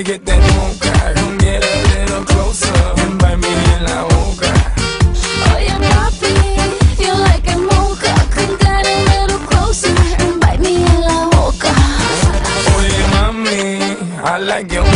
me get that mocha. Come get a little closer and bite me in la boca. Oye papi, you like a mocha. Come get a little closer and bite me in la boca. Oye mami, I like your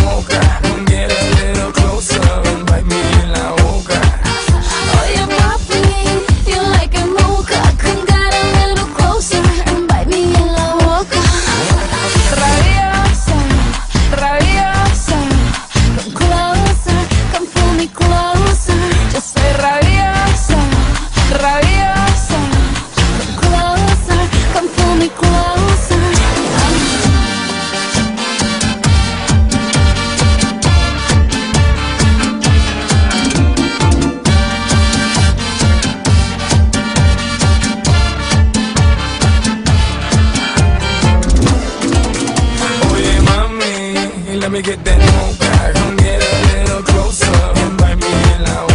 let me get that on back. Come get a little closer, invite me in, I